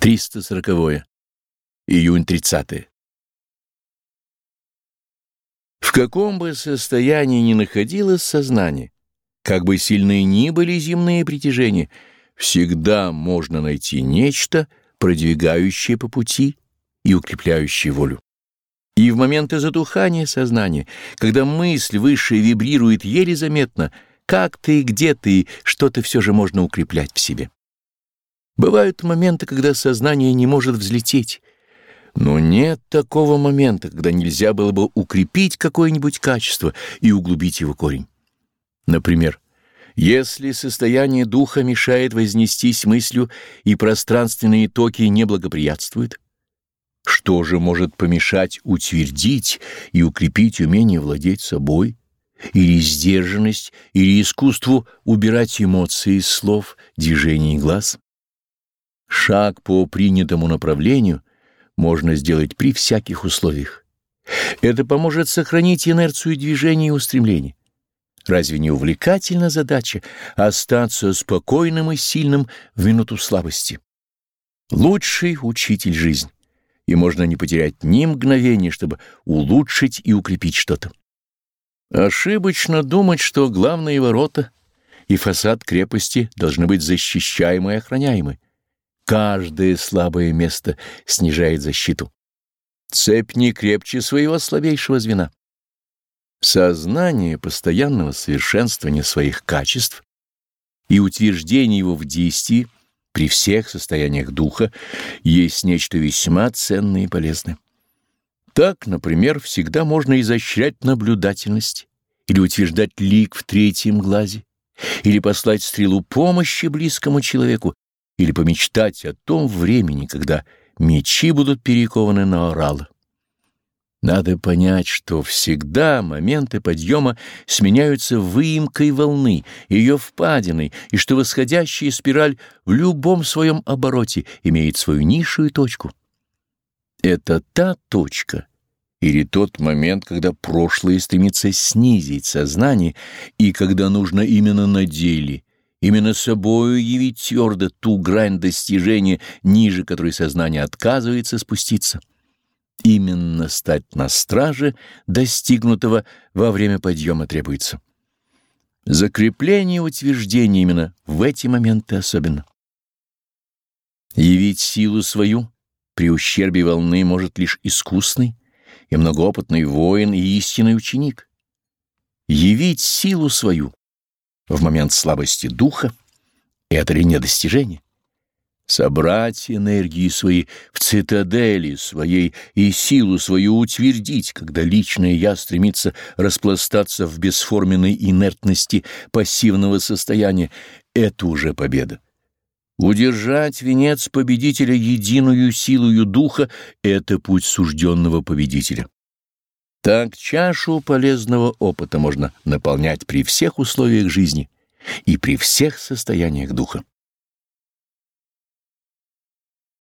340. Июнь 30. В каком бы состоянии ни находилось сознание, как бы сильны ни были земные притяжения, всегда можно найти нечто, продвигающее по пути и укрепляющее волю. И в моменты затухания сознания, когда мысль высшая вибрирует еле заметно, как-то и где-то и что-то все же можно укреплять в себе. Бывают моменты, когда сознание не может взлететь, но нет такого момента, когда нельзя было бы укрепить какое-нибудь качество и углубить его корень. Например, если состояние духа мешает вознестись мыслью и пространственные токи не благоприятствуют, что же может помешать утвердить и укрепить умение владеть собой, или сдержанность, или искусству убирать эмоции из слов, движений глаз? Шаг по принятому направлению можно сделать при всяких условиях. Это поможет сохранить инерцию движения и устремлений. Разве не увлекательна задача остаться спокойным и сильным в минуту слабости? Лучший учитель жизнь, и можно не потерять ни мгновения, чтобы улучшить и укрепить что-то. Ошибочно думать, что главные ворота и фасад крепости должны быть защищаемы и охраняемы. Каждое слабое место снижает защиту. Цепь не крепче своего слабейшего звена. Сознание постоянного совершенствования своих качеств и утверждение его в действии при всех состояниях духа есть нечто весьма ценное и полезное. Так, например, всегда можно изощрять наблюдательность или утверждать лик в третьем глазе, или послать стрелу помощи близкому человеку, или помечтать о том времени, когда мечи будут перекованы на оралы. Надо понять, что всегда моменты подъема сменяются выемкой волны, ее впадиной, и что восходящая спираль в любом своем обороте имеет свою низшую точку. Это та точка или тот момент, когда прошлое стремится снизить сознание, и когда нужно именно на деле — именно собою явить твердо ту грань достижения, ниже которой сознание отказывается спуститься. Именно стать на страже достигнутого во время подъема требуется. Закрепление утверждения именно в эти моменты особенно. Явить силу свою при ущербе волны может лишь искусный и многоопытный воин и истинный ученик. Явить силу свою в момент слабости духа, это ли не достижение? Собрать энергии свои в цитадели своей и силу свою утвердить, когда личное «я» стремится распластаться в бесформенной инертности пассивного состояния, это уже победа. Удержать венец победителя единую силою духа — это путь сужденного победителя. Так чашу полезного опыта можно наполнять при всех условиях жизни и при всех состояниях духа.